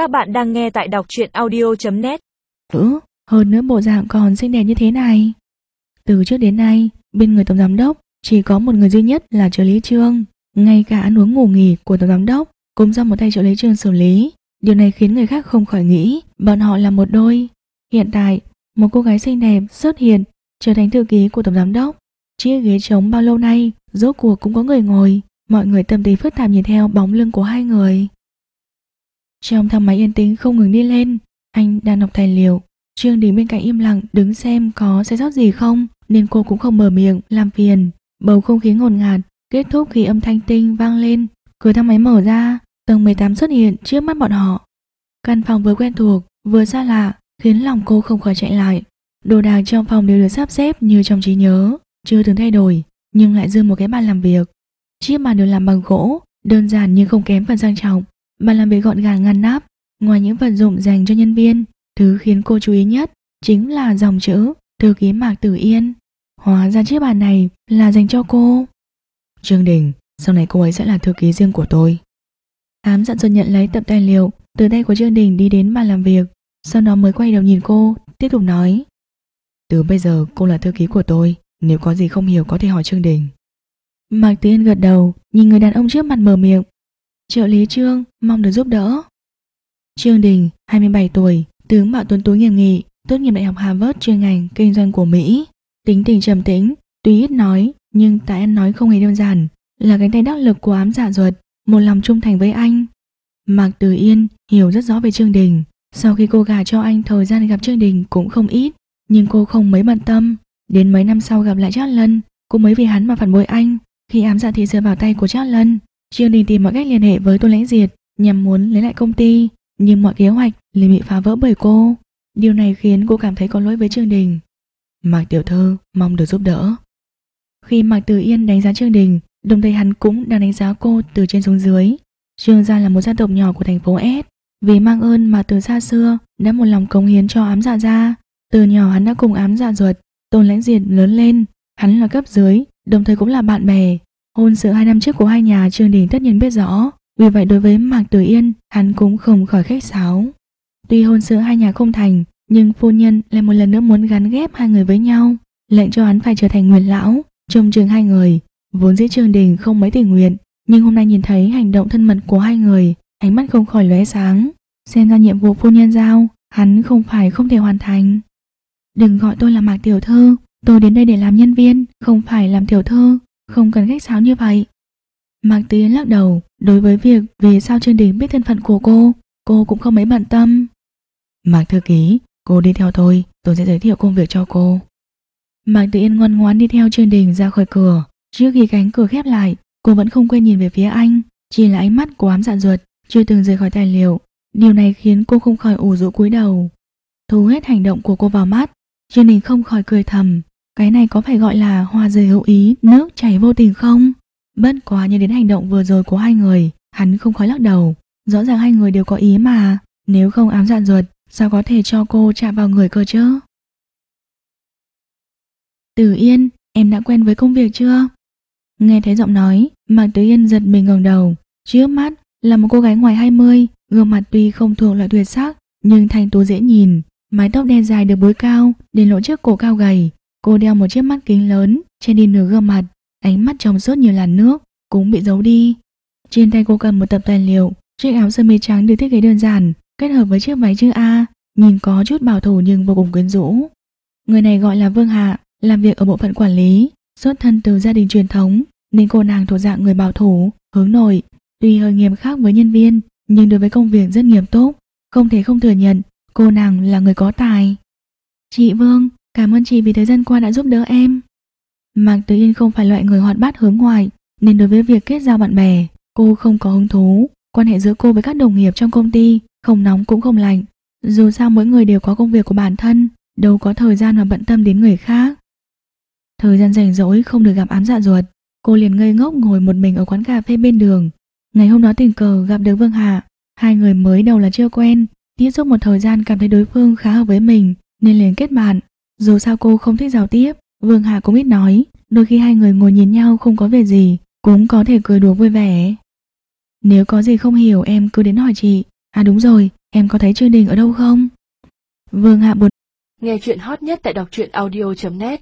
Các bạn đang nghe tại đọc truyện audio.net Nữ, ừ, hơn nữa bộ dạng còn xinh đẹp như thế này. Từ trước đến nay, bên người tổng giám đốc chỉ có một người duy nhất là trợ lý trương. Ngay cả ăn uống ngủ nghỉ của tổng giám đốc cũng do một tay trợ lý trương xử lý. Điều này khiến người khác không khỏi nghĩ bọn họ là một đôi. Hiện tại, một cô gái xinh đẹp xuất hiện trở thành thư ký của tổng giám đốc. Chiếc ghế trống bao lâu nay, rốt cuộc cũng có người ngồi. Mọi người tâm tình phức tạp nhìn theo bóng lưng của hai người. Trong thang máy yên tĩnh không ngừng đi lên, anh đang đọc tài liệu. Trương Đình bên cạnh im lặng đứng xem có sai sót gì không, nên cô cũng không mở miệng làm phiền. Bầu không khí ngột ngạt kết thúc khi âm thanh tinh vang lên, cửa thang máy mở ra, tầng 18 xuất hiện trước mắt bọn họ. Căn phòng vừa quen thuộc, vừa xa lạ, khiến lòng cô không khỏi chạy lại. Đồ đạc trong phòng đều được sắp xếp như trong trí nhớ, chưa từng thay đổi, nhưng lại dư một cái bàn làm việc. Chiếc bàn được làm bằng gỗ, đơn giản nhưng không kém phần sang trọng. Bàn làm việc gọn gàng ngăn nắp, ngoài những vật dụng dành cho nhân viên, thứ khiến cô chú ý nhất chính là dòng chữ thư ký Mạc Tử Yên. Hóa ra chiếc bàn này là dành cho cô. Trương Đình, sau này cô ấy sẽ là thư ký riêng của tôi. Ám dặn dần nhận lấy tập tài liệu từ tay của Trương Đình đi đến bàn làm việc, sau đó mới quay đầu nhìn cô, tiếp tục nói. Từ bây giờ cô là thư ký của tôi, nếu có gì không hiểu có thể hỏi Trương Đình. Mạc Tử Yên gật đầu, nhìn người đàn ông trước mặt mở miệng. Trợ lý Trương, mong được giúp đỡ. Trương Đình, 27 tuổi, tướng mạo tuấn tú nghiêm nghị, tốt nghiệp đại học Harvard chuyên ngành kinh doanh của Mỹ. Tính tình trầm tĩnh, tuy ít nói, nhưng tại ăn nói không hề đơn giản, là cánh tay đắc lực của ám dạ ruột, một lòng trung thành với anh. Mạc Từ Yên hiểu rất rõ về Trương Đình, sau khi cô gả cho anh thời gian gặp Trương Đình cũng không ít, nhưng cô không mấy bận tâm. Đến mấy năm sau gặp lại Trác Lân, cô mới vì hắn mà phản bội anh. Khi ám dạ thị rơi vào tay của Trác Lân, Trương Đình tìm mọi cách liên hệ với Tôn Lãnh Diệt nhằm muốn lấy lại công ty, nhưng mọi kế hoạch liền bị phá vỡ bởi cô. Điều này khiến cô cảm thấy có lỗi với Trương Đình. Mạc Tiểu Thư mong được giúp đỡ. Khi Mạc Tử Yên đánh giá Trương Đình, đồng thời hắn cũng đang đánh giá cô từ trên xuống dưới. Trương gia là một gia tộc nhỏ của thành phố S. Vì mang ơn mà từ xa xưa đã một lòng cống hiến cho ám dạ gia. Từ nhỏ hắn đã cùng ám dạ ruột, tôn lãnh diệt lớn lên. Hắn là cấp dưới, đồng thời cũng là bạn bè. Hôn sự hai năm trước của hai nhà Trương Đình tất nhiên biết rõ. Vì vậy đối với Mạc Tử Yên, hắn cũng không khỏi khách sáo. Tuy hôn sự hai nhà không thành, nhưng phu nhân lại một lần nữa muốn gắn ghép hai người với nhau, lệnh cho hắn phải trở thành nguyên lão, trông chừng hai người. Vốn dĩ Trương Đình không mấy tình nguyện, nhưng hôm nay nhìn thấy hành động thân mật của hai người, ánh mắt không khỏi lóe sáng. Xem ra nhiệm vụ phu nhân giao, hắn không phải không thể hoàn thành. Đừng gọi tôi là Mạc Tiểu Thư, tôi đến đây để làm nhân viên, không phải làm tiểu thư, không cần khách sáo như vậy. Mạc Tiến lắc đầu, đối với việc vì sao Trương Đình biết thân phận của cô, cô cũng không mấy bận tâm. Mạc Thư Ký, cô đi theo tôi, tôi sẽ giới thiệu công việc cho cô. Mạc Tử Yên ngoan ngoãn đi theo Trương Đình ra khỏi cửa, trước khi cánh cửa khép lại, cô vẫn không quên nhìn về phía anh, chỉ là ánh mắt của ám dạ ruột, chưa từng rời khỏi tài liệu. Điều này khiến cô không khỏi ủ rũ cúi đầu. Thu hết hành động của cô vào mắt, Trương Đình không khỏi cười thầm, cái này có phải gọi là hoa rơi hữu ý, nước chảy vô tình không? Bất quá như đến hành động vừa rồi của hai người, hắn không khỏi lắc đầu. Rõ ràng hai người đều có ý mà, nếu không ám dạn ruột, sao có thể cho cô chạm vào người cơ chứ? Tử Yên, em đã quen với công việc chưa? Nghe thấy giọng nói, Mạc Tử Yên giật mình ngẩng đầu. Trước mắt là một cô gái ngoài 20, gương mặt tuy không thuộc loại tuyệt sắc, nhưng thanh tú dễ nhìn. Mái tóc đen dài được búi cao, đến lỗ trước cổ cao gầy. Cô đeo một chiếc mắt kính lớn, che đi nửa gương mặt, ánh mắt trong suốt như làn nước, cũng bị giấu đi. Trên tay cô cầm một tập tài liệu, chiếc áo sơ mi trắng được thiết kế đơn giản, kết hợp với chiếc váy chữ A, nhìn có chút bảo thủ nhưng vô cùng quyến rũ. Người này gọi là Vương Hạ, làm việc ở bộ phận quản lý, xuất thân từ gia đình truyền thống, nên cô nàng thuộc dạng người bảo thủ, hướng nội, tuy hơi nghiêm khắc với nhân viên, nhưng đối với công việc rất nghiêm túc, không thể không thừa nhận cô nàng là người có tài. Chị Vương, cảm ơn chị vì thời gian qua đã giúp đỡ em. Mạc Tử Yên không phải loại người hoạt bát hướng ngoại, nên đối với việc kết giao bạn bè, cô không có hứng thú. Quan hệ giữa cô với các đồng nghiệp trong công ty không nóng cũng không lạnh. Dù sao mỗi người đều có công việc của bản thân, đâu có thời gian mà bận tâm đến người khác. Thời gian rảnh rỗi không được gặp ám dạ ruột, cô liền ngây ngốc ngồi một mình ở quán cà phê bên đường. Ngày hôm đó tình cờ gặp được Vương Hạ, hai người mới đầu là chưa quen, tiếp xúc một thời gian cảm thấy đối phương khá hợp với mình nên liền kết bạn. Dù sao cô không thích giao tiếp, Vương Hạ cũng ít nói, đôi khi hai người ngồi nhìn nhau không có việc gì, cũng có thể cười đùa vui vẻ. Nếu có gì không hiểu em cứ đến hỏi chị. À đúng rồi, em có thấy Trương Đình ở đâu không? Vương Hạ buồn Nghe chuyện hot nhất tại đọc truyện audio.net